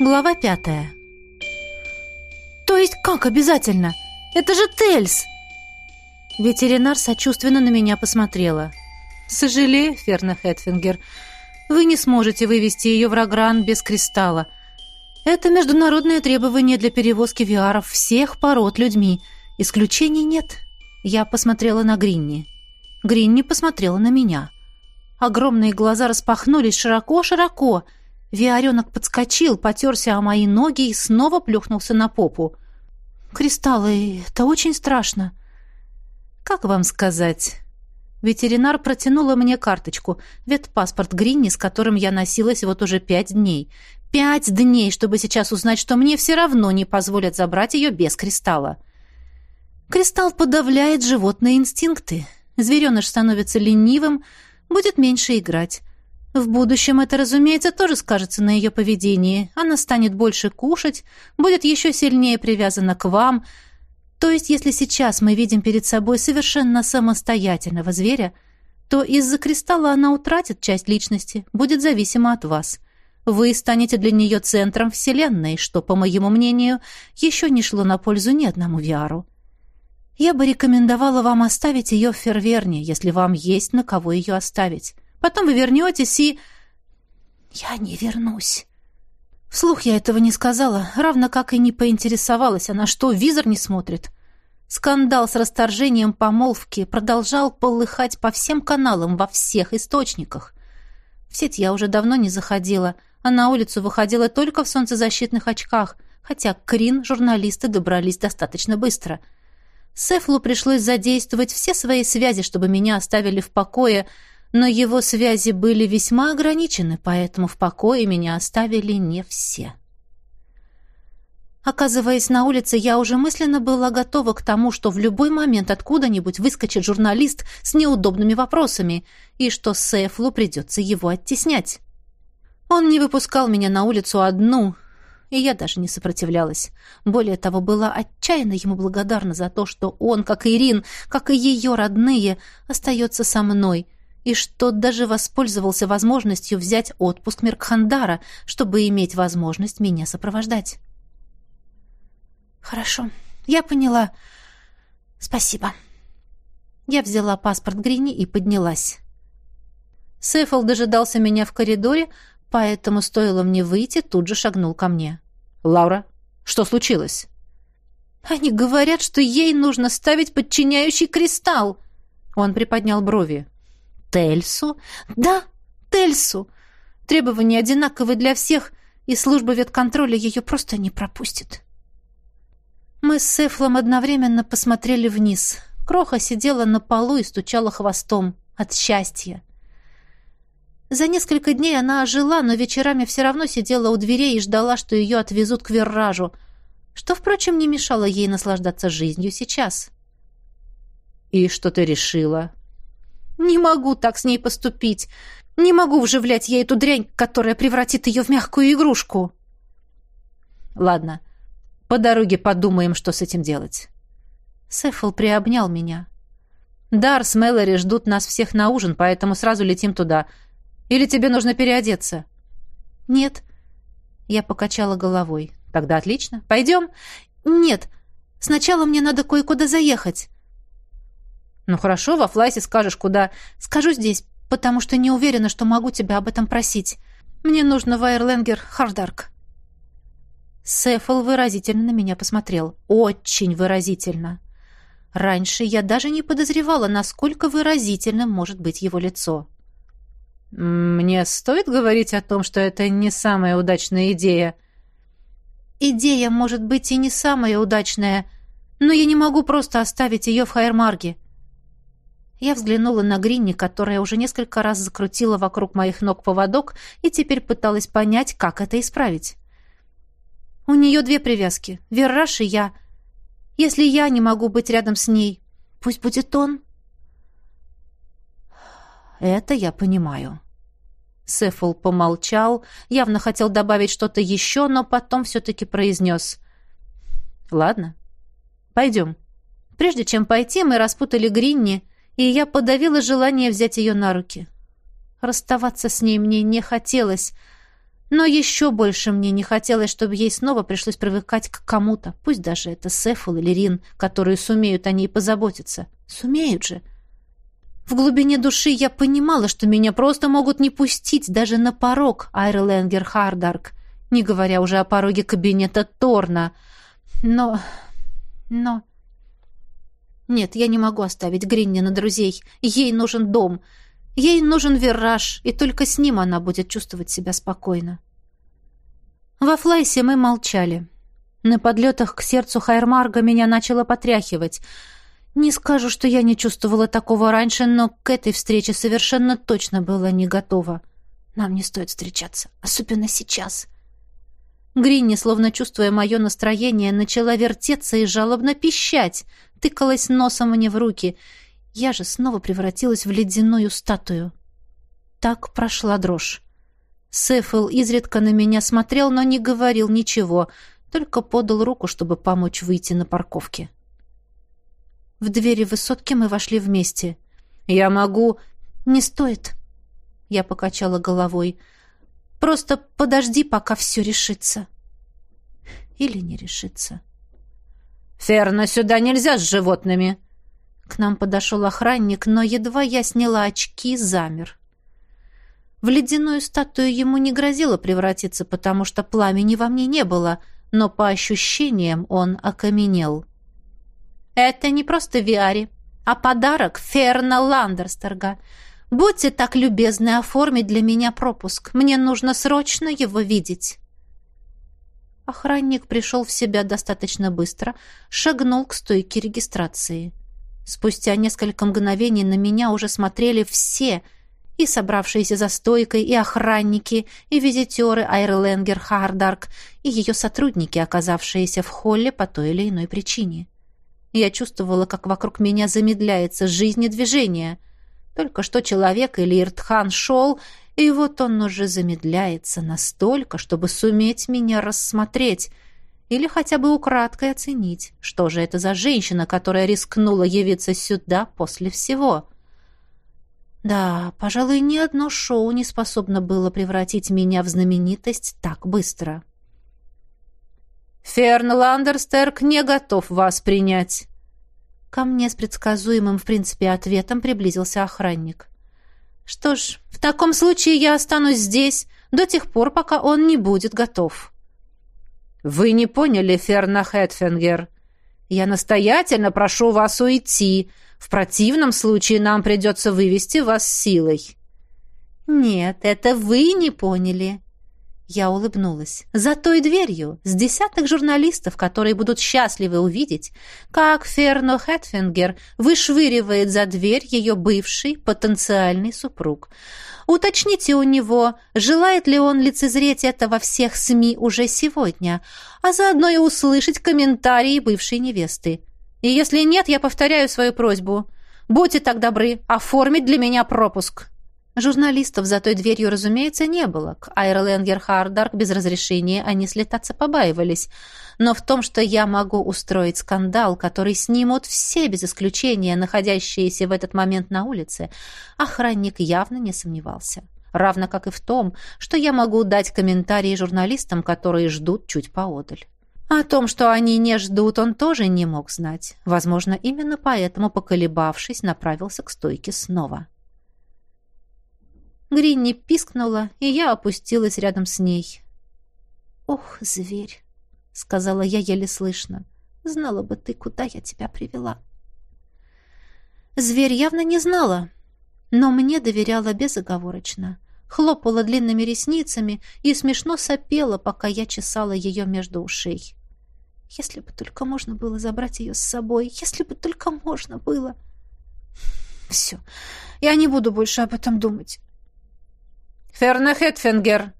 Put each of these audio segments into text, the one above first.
Глава пятая. «То есть как обязательно? Это же Тельс!» Ветеринар сочувственно на меня посмотрела. «Сожалею, Ферна Хэтфингер, вы не сможете вывести ее в Рогран без кристалла. Это международное требование для перевозки виаров всех пород людьми. Исключений нет». Я посмотрела на Гринни. Гринни посмотрела на меня. Огромные глаза распахнулись широко-широко — Виаренок подскочил, потерся о мои ноги и снова плюхнулся на попу. «Кристаллы, это очень страшно». «Как вам сказать?» Ветеринар протянула мне карточку, ветпаспорт Гринни, с которым я носилась вот уже пять дней. Пять дней, чтобы сейчас узнать, что мне все равно не позволят забрать ее без кристалла. Кристалл подавляет животные инстинкты. Звереныш становится ленивым, будет меньше играть. В будущем это, разумеется, тоже скажется на ее поведении. Она станет больше кушать, будет еще сильнее привязана к вам. То есть, если сейчас мы видим перед собой совершенно самостоятельного зверя, то из-за кристалла она утратит часть личности, будет зависима от вас. Вы станете для нее центром Вселенной, что, по моему мнению, еще не шло на пользу ни одному Виару. Я бы рекомендовала вам оставить ее в Ферверне, если вам есть на кого ее оставить. Потом вы вернетесь и...» «Я не вернусь». Вслух я этого не сказала, равно как и не поинтересовалась, она что, визор не смотрит? Скандал с расторжением помолвки продолжал полыхать по всем каналам, во всех источниках. В сеть я уже давно не заходила, а на улицу выходила только в солнцезащитных очках, хотя Крин журналисты добрались достаточно быстро. Сефлу пришлось задействовать все свои связи, чтобы меня оставили в покое, но его связи были весьма ограничены, поэтому в покое меня оставили не все. Оказываясь на улице, я уже мысленно была готова к тому, что в любой момент откуда-нибудь выскочит журналист с неудобными вопросами, и что Сэфлу придется его оттеснять. Он не выпускал меня на улицу одну, и я даже не сопротивлялась. Более того, была отчаянно ему благодарна за то, что он, как и Ирин, как и ее родные, остается со мной — и что даже воспользовался возможностью взять отпуск Меркхандара, чтобы иметь возможность меня сопровождать. «Хорошо, я поняла. Спасибо». Я взяла паспорт Грини и поднялась. Сефл дожидался меня в коридоре, поэтому стоило мне выйти, тут же шагнул ко мне. «Лаура, что случилось?» «Они говорят, что ей нужно ставить подчиняющий кристалл!» Он приподнял брови. Тельсу? Да, Тельсу. Требования одинаковы для всех, и служба ветконтроля ее просто не пропустит. Мы с Сефлом одновременно посмотрели вниз. Кроха сидела на полу и стучала хвостом от счастья. За несколько дней она ожила, но вечерами все равно сидела у дверей и ждала, что ее отвезут к Верражу, что, впрочем, не мешало ей наслаждаться жизнью сейчас. «И что ты решила?» Не могу так с ней поступить. Не могу вживлять ей эту дрянь, которая превратит ее в мягкую игрушку. Ладно, по дороге подумаем, что с этим делать. Сефл приобнял меня. Дар с Мэлори ждут нас всех на ужин, поэтому сразу летим туда. Или тебе нужно переодеться? Нет. Я покачала головой. Тогда отлично. Пойдем? Нет. Сначала мне надо кое-куда заехать. «Ну хорошо, во флайсе скажешь, куда...» «Скажу здесь, потому что не уверена, что могу тебя об этом просить. Мне нужно в Айрленгер Хардарк». Сефл выразительно на меня посмотрел. Очень выразительно. Раньше я даже не подозревала, насколько выразительным может быть его лицо. «Мне стоит говорить о том, что это не самая удачная идея?» «Идея, может быть, и не самая удачная, но я не могу просто оставить ее в Хайермарге. Я взглянула на Гринни, которая уже несколько раз закрутила вокруг моих ног поводок и теперь пыталась понять, как это исправить. У нее две привязки — Верраш и я. Если я не могу быть рядом с ней, пусть будет он. Это я понимаю. Сефул помолчал, явно хотел добавить что-то еще, но потом все-таки произнес. «Ладно, пойдем». Прежде чем пойти, мы распутали Гринни, и я подавила желание взять ее на руки. Расставаться с ней мне не хотелось, Но еще больше мне не хотелось, чтобы ей снова пришлось привыкать к кому-то, пусть даже это Сефул или Рин, которые сумеют о ней позаботиться. Сумеют же. В глубине души я понимала, что меня просто могут не пустить даже на порог Айрленгер Хардарк, не говоря уже о пороге кабинета Торна. Но... но... Нет, я не могу оставить Гринни на друзей. Ей нужен дом. Ей нужен вираж, и только с ним она будет чувствовать себя спокойно. Во Флайсе мы молчали. На подлетах к сердцу Хайрмарга меня начало потряхивать. Не скажу, что я не чувствовала такого раньше, но к этой встрече совершенно точно была не готова. Нам не стоит встречаться, особенно сейчас. Гринни, словно чувствуя мое настроение, начала вертеться и жалобно пищать — тыкалась носом мне в руки. Я же снова превратилась в ледяную статую. Так прошла дрожь. Сефил изредка на меня смотрел, но не говорил ничего, только подал руку, чтобы помочь выйти на парковке. В двери высотки мы вошли вместе. «Я могу...» «Не стоит», — я покачала головой. «Просто подожди, пока все решится». Или не решится. «Ферна, сюда нельзя с животными!» К нам подошел охранник, но едва я сняла очки, замер. В ледяную статую ему не грозило превратиться, потому что пламени во мне не было, но по ощущениям он окаменел. «Это не просто Виари, а подарок Ферна Ландерстерга. Будьте так любезны оформить для меня пропуск. Мне нужно срочно его видеть». Охранник пришел в себя достаточно быстро, шагнул к стойке регистрации. Спустя несколько мгновений на меня уже смотрели все, и собравшиеся за стойкой, и охранники, и визитеры Айрленгер Хардарк, и ее сотрудники, оказавшиеся в холле по той или иной причине. Я чувствовала, как вокруг меня замедляется жизнь и движение. Только что человек или Иртхан шел, и вот он уже замедляется настолько, чтобы суметь меня рассмотреть или хотя бы украдкой оценить, что же это за женщина, которая рискнула явиться сюда после всего. Да, пожалуй, ни одно шоу не способно было превратить меня в знаменитость так быстро. «Ферн Ландерстерк не готов вас принять». Ко мне с предсказуемым, в принципе, ответом приблизился охранник. Что ж, в таком случае я останусь здесь до тех пор, пока он не будет готов. Вы не поняли, Ферна Хэтфингер. Я настоятельно прошу вас уйти. В противном случае нам придется вывести вас силой. Нет, это вы не поняли. Я улыбнулась. За той дверью, с десяток журналистов, которые будут счастливы увидеть, как Ферно Хэтфингер вышвыривает за дверь ее бывший потенциальный супруг. Уточните у него, желает ли он лицезреть это во всех СМИ уже сегодня, а заодно и услышать комментарии бывшей невесты. И если нет, я повторяю свою просьбу. Будьте так добры, оформить для меня пропуск. Журналистов за той дверью, разумеется, не было. К Айрленгер Хардарк без разрешения они слетаться побаивались. Но в том, что я могу устроить скандал, который снимут все без исключения, находящиеся в этот момент на улице, охранник явно не сомневался. Равно как и в том, что я могу дать комментарии журналистам, которые ждут чуть поодаль. О том, что они не ждут, он тоже не мог знать. Возможно, именно поэтому, поколебавшись, направился к стойке снова. Гринни пискнула, и я опустилась рядом с ней. «Ох, зверь!» — сказала я еле слышно. «Знала бы ты, куда я тебя привела». Зверь явно не знала, но мне доверяла безоговорочно. Хлопала длинными ресницами и смешно сопела, пока я чесала ее между ушей. Если бы только можно было забрать ее с собой, если бы только можно было... Все, я не буду больше об этом думать. «Ферна Хетфингер!»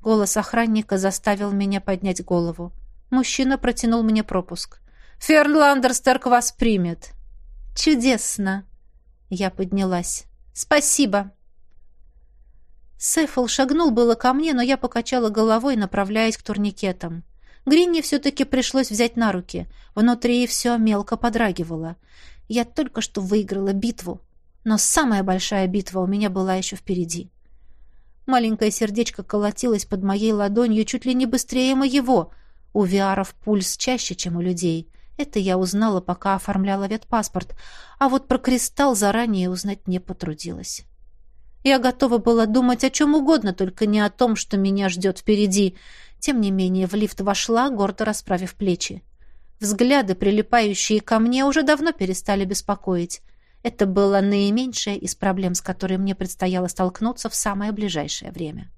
Голос охранника заставил меня поднять голову. Мужчина протянул мне пропуск. «Ферн Ландерстерк вас примет!» «Чудесно!» Я поднялась. «Спасибо!» Сефл шагнул было ко мне, но я покачала головой, направляясь к турникетам. Гринни все-таки пришлось взять на руки. Внутри все мелко подрагивало. Я только что выиграла битву, но самая большая битва у меня была еще впереди. Маленькое сердечко колотилось под моей ладонью чуть ли не быстрее моего. У Виаров пульс чаще, чем у людей. Это я узнала, пока оформляла ветпаспорт, а вот про кристалл заранее узнать не потрудилась. Я готова была думать о чем угодно, только не о том, что меня ждет впереди. Тем не менее, в лифт вошла, гордо расправив плечи. Взгляды, прилипающие ко мне, уже давно перестали беспокоить. Это было наименьшее из проблем, с которой мне предстояло столкнуться в самое ближайшее время.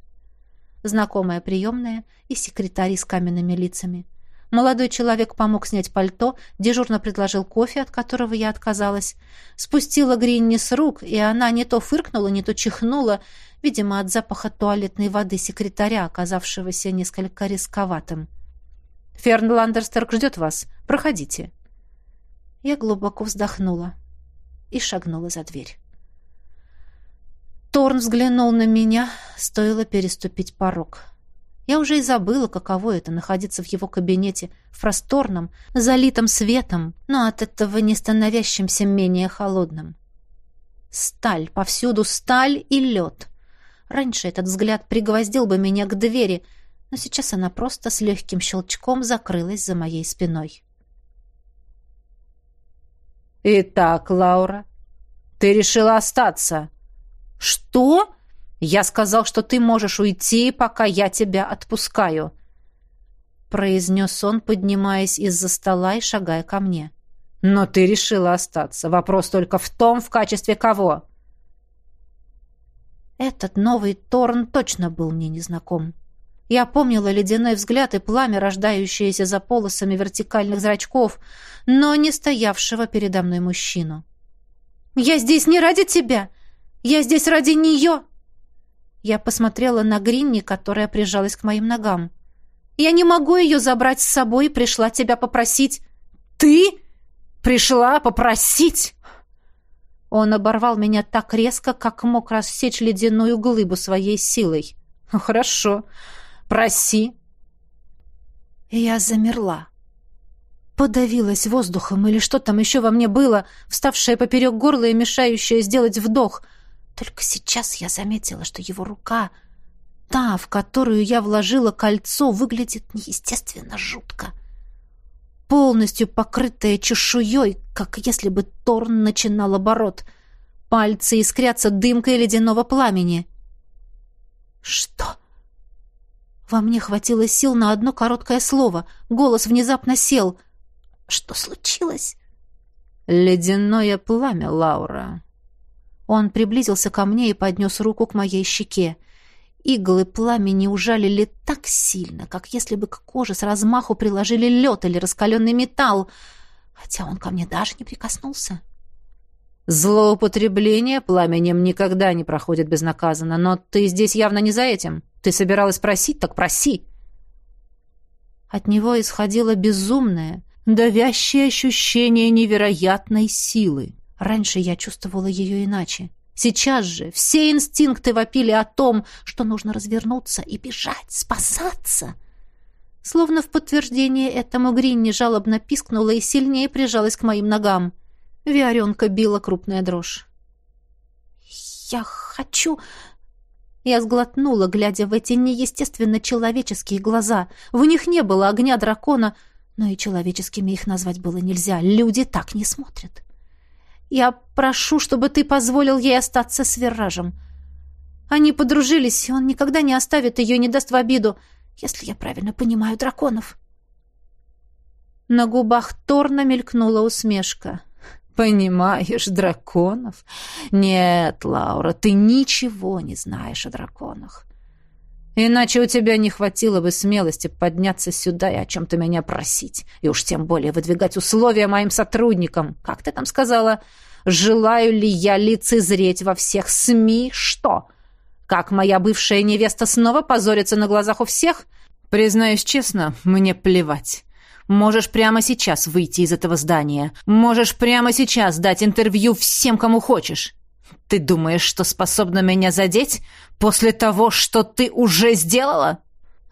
Знакомая приемная и секретарь с каменными лицами — Молодой человек помог снять пальто, дежурно предложил кофе, от которого я отказалась. Спустила Гринни с рук, и она не то фыркнула, не то чихнула, видимо, от запаха туалетной воды секретаря, оказавшегося несколько рисковатым. «Ферн Ландерстерк ждет вас. Проходите». Я глубоко вздохнула и шагнула за дверь. Торн взглянул на меня, стоило переступить порог. Я уже и забыла, каково это находиться в его кабинете, в просторном, залитом светом, но от этого не становящимся менее холодным. Сталь, повсюду сталь и лед. Раньше этот взгляд пригвоздил бы меня к двери, но сейчас она просто с легким щелчком закрылась за моей спиной. «Итак, Лаура, ты решила остаться?» «Что?» Я сказал, что ты можешь уйти, пока я тебя отпускаю», — произнес он, поднимаясь из-за стола и шагая ко мне. «Но ты решила остаться. Вопрос только в том, в качестве кого». Этот новый Торн точно был мне незнаком. Я помнила ледяной взгляд и пламя, рождающееся за полосами вертикальных зрачков, но не стоявшего передо мной мужчину. «Я здесь не ради тебя! Я здесь ради нее!» Я посмотрела на Гринни, которая прижалась к моим ногам. «Я не могу ее забрать с собой и пришла тебя попросить». «Ты? Пришла попросить?» Он оборвал меня так резко, как мог рассечь ледяную глыбу своей силой. «Ну, «Хорошо. Проси». Я замерла. Подавилась воздухом или что там еще во мне было, вставшее поперек горла и мешающее сделать вдох — только сейчас я заметила, что его рука, та, в которую я вложила кольцо, выглядит неестественно жутко. Полностью покрытая чешуей, как если бы Торн начинал оборот. Пальцы искрятся дымкой ледяного пламени. «Что?» Во мне хватило сил на одно короткое слово. Голос внезапно сел. «Что случилось?» «Ледяное пламя, Лаура», он приблизился ко мне и поднес руку к моей щеке. Иглы пламени ужалили так сильно, как если бы к коже с размаху приложили лед или раскаленный металл, хотя он ко мне даже не прикоснулся. «Злоупотребление пламенем никогда не проходит безнаказанно, но ты здесь явно не за этим. Ты собиралась просить, так проси!» От него исходило безумное, давящее ощущение невероятной силы. Раньше я чувствовала ее иначе. Сейчас же все инстинкты вопили о том, что нужно развернуться и бежать, спасаться. Словно в подтверждение этому Гринни жалобно пискнула и сильнее прижалась к моим ногам. Виоренка била крупная дрожь. «Я хочу...» Я сглотнула, глядя в эти неестественно человеческие глаза. В них не было огня дракона, но и человеческими их назвать было нельзя. Люди так не смотрят. Я прошу, чтобы ты позволил ей остаться с Виражем. Они подружились, и он никогда не оставит ее и не даст в обиду, если я правильно понимаю драконов. На губах Торна мелькнула усмешка. «Понимаешь драконов? Нет, Лаура, ты ничего не знаешь о драконах. Иначе у тебя не хватило бы смелости подняться сюда и о чем-то меня просить, и уж тем более выдвигать условия моим сотрудникам. Как ты там сказала? Желаю ли я лицезреть во всех СМИ что? Как моя бывшая невеста снова позорится на глазах у всех? Признаюсь честно, мне плевать. Можешь прямо сейчас выйти из этого здания. Можешь прямо сейчас дать интервью всем, кому хочешь. Ты думаешь, что способна меня задеть после того, что ты уже сделала?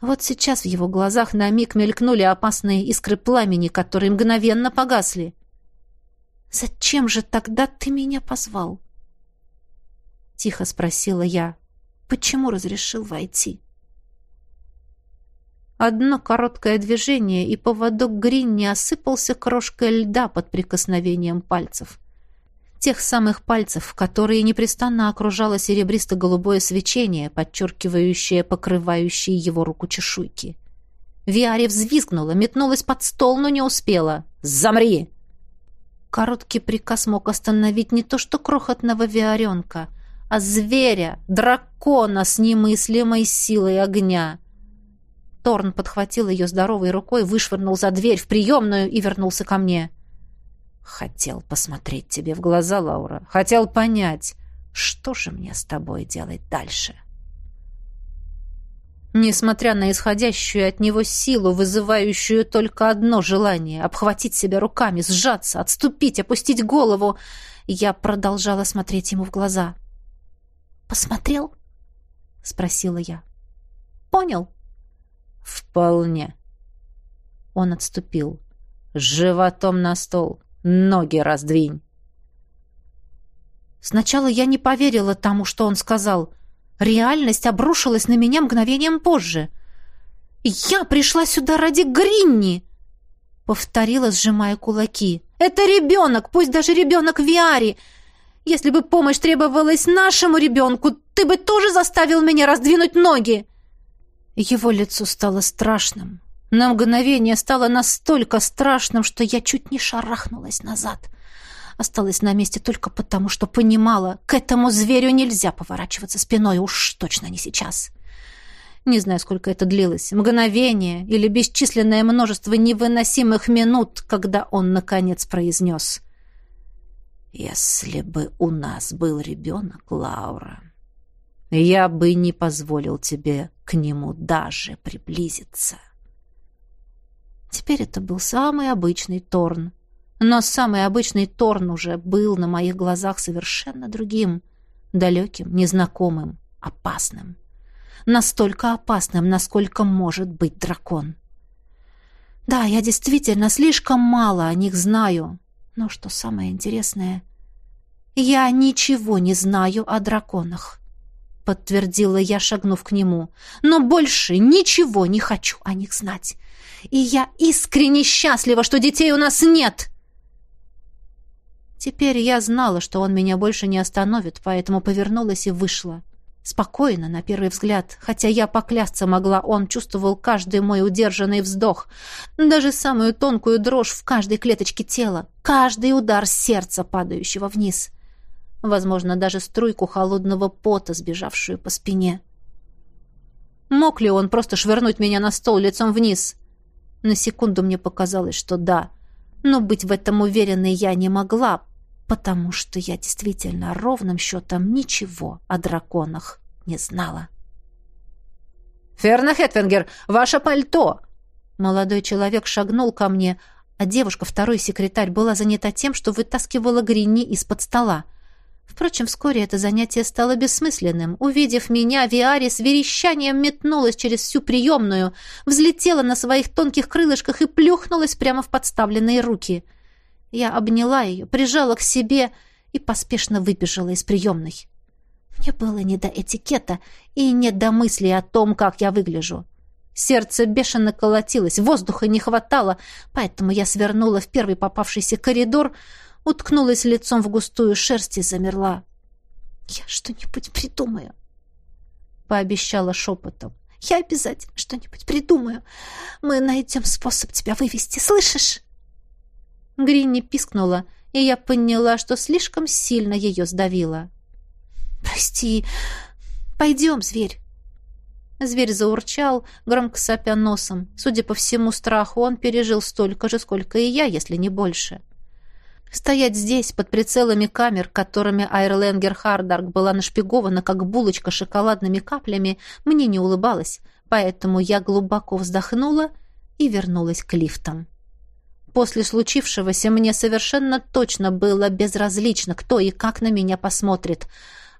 Вот сейчас в его глазах на миг мелькнули опасные искры пламени, которые мгновенно погасли. «Зачем же тогда ты меня позвал?» Тихо спросила я. Почему разрешил войти? Одно короткое движение, и поводок Гринни осыпался крошкой льда под прикосновением пальцев. Тех самых пальцев, которые непрестанно окружало серебристо-голубое свечение, подчеркивающее покрывающие его руку чешуйки. Виаре взвизгнула, метнулась под стол, но не успела. «Замри!» Короткий приказ мог остановить не то что крохотного виаренка, а зверя, дракона с немыслимой силой огня. Торн подхватил ее здоровой рукой, вышвырнул за дверь в приемную и вернулся ко мне. «Хотел посмотреть тебе в глаза, Лаура. Хотел понять, что же мне с тобой делать дальше?» Несмотря на исходящую от него силу, вызывающую только одно желание — обхватить себя руками, сжаться, отступить, опустить голову, я продолжала смотреть ему в глаза. «Посмотрел?» — спросила я. «Понял?» «Вполне». Он отступил. «Животом на стол. Ноги раздвинь». Сначала я не поверила тому, что он сказал. Реальность обрушилась на меня мгновением позже. «Я пришла сюда ради Гринни!» Повторила, сжимая кулаки. «Это ребенок, пусть даже ребенок Виари! Если бы помощь требовалась нашему ребенку, ты бы тоже заставил меня раздвинуть ноги!» Его лицо стало страшным. На мгновение стало настолько страшным, что я чуть не шарахнулась назад. Осталась на месте только потому, что понимала, к этому зверю нельзя поворачиваться спиной, уж точно не сейчас. Не знаю, сколько это длилось, мгновение или бесчисленное множество невыносимых минут, когда он, наконец, произнес. «Если бы у нас был ребенок, Лаура, я бы не позволил тебе к нему даже приблизиться. Теперь это был самый обычный Торн. Но самый обычный Торн уже был на моих глазах совершенно другим, далеким, незнакомым, опасным. Настолько опасным, насколько может быть дракон. Да, я действительно слишком мало о них знаю. Но что самое интересное, я ничего не знаю о драконах подтвердила я, шагнув к нему. Но больше ничего не хочу о них знать. И я искренне счастлива, что детей у нас нет. Теперь я знала, что он меня больше не остановит, поэтому повернулась и вышла. Спокойно, на первый взгляд, хотя я поклясться могла, он чувствовал каждый мой удержанный вздох, даже самую тонкую дрожь в каждой клеточке тела, каждый удар сердца, падающего вниз. — возможно, даже струйку холодного пота, сбежавшую по спине. Мог ли он просто швырнуть меня на стол лицом вниз? На секунду мне показалось, что да, но быть в этом уверенной я не могла, потому что я действительно ровным счетом ничего о драконах не знала. «Ферна Хетвенгер, ваше пальто!» Молодой человек шагнул ко мне, а девушка, второй секретарь, была занята тем, что вытаскивала Грини из-под стола. Впрочем, вскоре это занятие стало бессмысленным. Увидев меня, Виари с верещанием метнулась через всю приемную, взлетела на своих тонких крылышках и плюхнулась прямо в подставленные руки. Я обняла ее, прижала к себе и поспешно выбежала из приемной. Мне было не до этикета и не до мысли о том, как я выгляжу. Сердце бешено колотилось, воздуха не хватало, поэтому я свернула в первый попавшийся коридор, уткнулась лицом в густую шерсть и замерла. «Я что-нибудь придумаю», — пообещала шепотом. «Я обязательно что-нибудь придумаю. Мы найдем способ тебя вывести, слышишь?» Гринни пискнула, и я поняла, что слишком сильно ее сдавила. «Прости. Пойдем, зверь». Зверь заурчал, громко сопя носом. Судя по всему страху, он пережил столько же, сколько и я, если не больше. — Стоять здесь, под прицелами камер, которыми Айрленгер Хардарк была нашпигована, как булочка шоколадными каплями, мне не улыбалось, поэтому я глубоко вздохнула и вернулась к лифтам. После случившегося мне совершенно точно было безразлично, кто и как на меня посмотрит.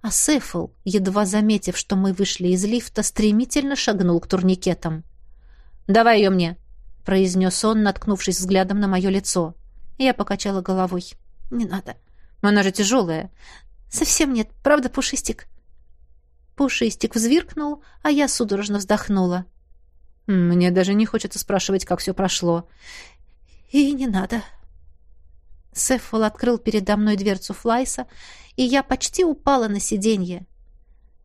А Сефл, едва заметив, что мы вышли из лифта, стремительно шагнул к турникетам. «Давай ее мне», — произнес он, наткнувшись взглядом на мое лицо. Я покачала головой. «Не надо. Она же тяжелая». «Совсем нет. Правда, Пушистик?» Пушистик взвиркнул, а я судорожно вздохнула. «Мне даже не хочется спрашивать, как все прошло». «И не надо». Сеффол открыл передо мной дверцу Флайса, и я почти упала на сиденье.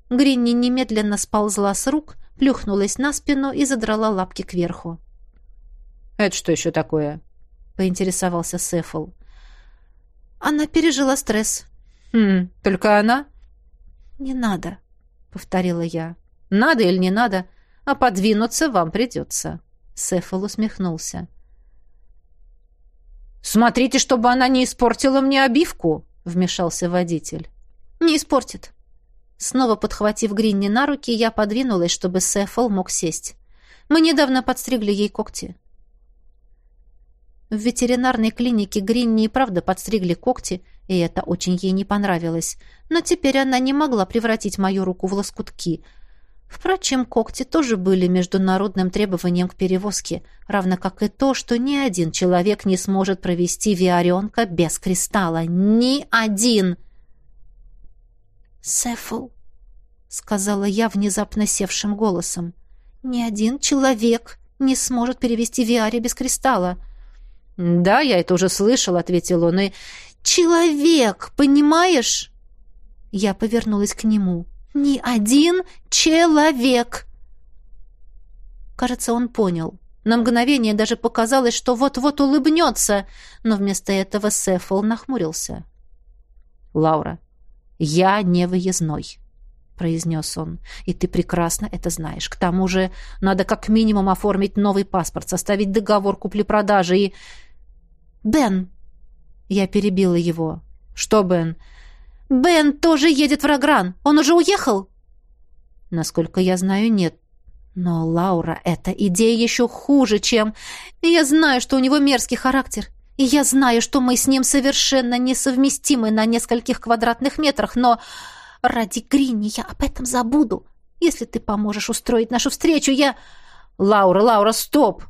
Гринни немедленно сползла с рук, плюхнулась на спину и задрала лапки кверху. «Это что еще такое?» — поинтересовался Сеффол. «Она пережила стресс». «Хм, только она?» «Не надо», — повторила я. «Надо или не надо, а подвинуться вам придется». Сеффол усмехнулся. «Смотрите, чтобы она не испортила мне обивку», — вмешался водитель. «Не испортит». Снова подхватив Гринни на руки, я подвинулась, чтобы Сеффол мог сесть. Мы недавно подстригли ей когти. В ветеринарной клинике Гринни и правда подстригли когти, и это очень ей не понравилось. Но теперь она не могла превратить мою руку в лоскутки. Впрочем, когти тоже были международным требованием к перевозке, равно как и то, что ни один человек не сможет провести виаренка без кристалла. Ни один! «Сефл», — сказала я внезапно севшим голосом, — «ни один человек не сможет перевести Виаре без кристалла». «Да, я это уже слышал», — ответил он, и «Человек, понимаешь?» Я повернулась к нему. «Ни один человек!» Кажется, он понял. На мгновение даже показалось, что вот-вот улыбнется, но вместо этого Сефл нахмурился. «Лаура, я не выездной», — произнес он. «И ты прекрасно это знаешь. К тому же надо как минимум оформить новый паспорт, составить договор купли-продажи и...» «Бен!» Я перебила его. «Что, Бен?» «Бен тоже едет в Рагран. Он уже уехал?» «Насколько я знаю, нет. Но, Лаура, эта идея еще хуже, чем... Я знаю, что у него мерзкий характер. И я знаю, что мы с ним совершенно несовместимы на нескольких квадратных метрах, но ради Грини я об этом забуду. Если ты поможешь устроить нашу встречу, я... Лаура, Лаура, стоп!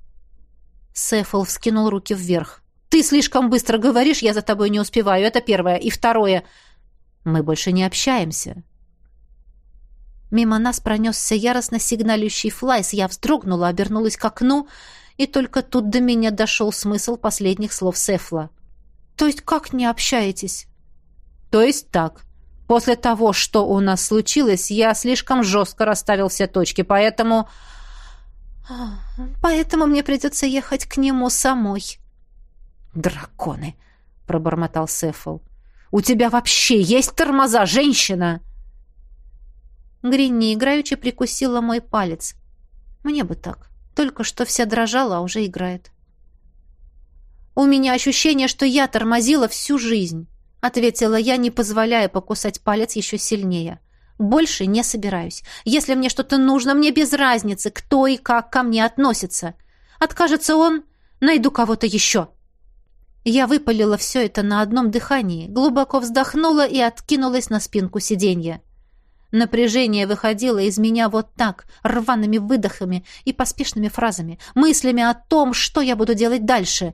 Сефл вскинул руки вверх. Ты слишком быстро говоришь, я за тобой не успеваю. Это первое. И второе. Мы больше не общаемся. Мимо нас пронесся яростно сигналющий флайс. Я вздрогнула, обернулась к окну, и только тут до меня дошел смысл последних слов Сефла. «То есть как не общаетесь?» «То есть так. После того, что у нас случилось, я слишком жестко расставил все точки, поэтому...» «Поэтому мне придется ехать к нему самой», «Драконы!» — пробормотал Сефл. «У тебя вообще есть тормоза, женщина?» Гринни играючи прикусила мой палец. «Мне бы так. Только что вся дрожала, а уже играет». «У меня ощущение, что я тормозила всю жизнь», — ответила я, не позволяя покусать палец еще сильнее. «Больше не собираюсь. Если мне что-то нужно, мне без разницы, кто и как ко мне относится. Откажется он, найду кого-то еще». Я выпалила все это на одном дыхании, глубоко вздохнула и откинулась на спинку сиденья. Напряжение выходило из меня вот так, рваными выдохами и поспешными фразами, мыслями о том, что я буду делать дальше.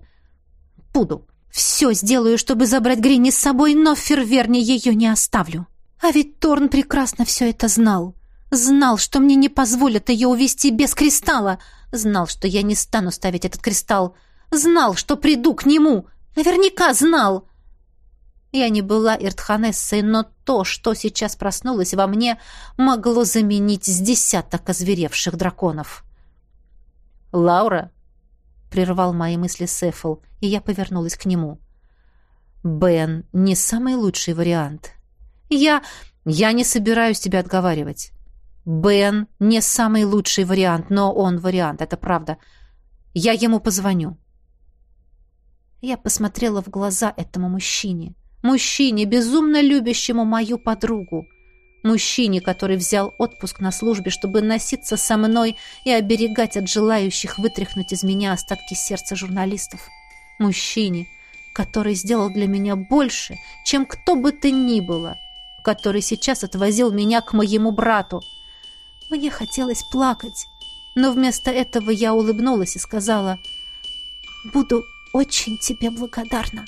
Буду. Все сделаю, чтобы забрать Гринни с собой, но в Ферверне ее не оставлю. А ведь Торн прекрасно все это знал. Знал, что мне не позволят ее увести без кристалла. Знал, что я не стану ставить этот кристалл. Знал, что приду к нему — Наверняка знал. Я не была Иртханессой, но то, что сейчас проснулось во мне, могло заменить с десяток озверевших драконов. «Лаура?» — прервал мои мысли Сефл, и я повернулась к нему. «Бен не самый лучший вариант. Я... я не собираюсь тебя отговаривать. Бен не самый лучший вариант, но он вариант, это правда. Я ему позвоню». Я посмотрела в глаза этому мужчине. Мужчине, безумно любящему мою подругу. Мужчине, который взял отпуск на службе, чтобы носиться со мной и оберегать от желающих вытряхнуть из меня остатки сердца журналистов. Мужчине, который сделал для меня больше, чем кто бы ты ни было, который сейчас отвозил меня к моему брату. Мне хотелось плакать, но вместо этого я улыбнулась и сказала «Буду очень тебе благодарна».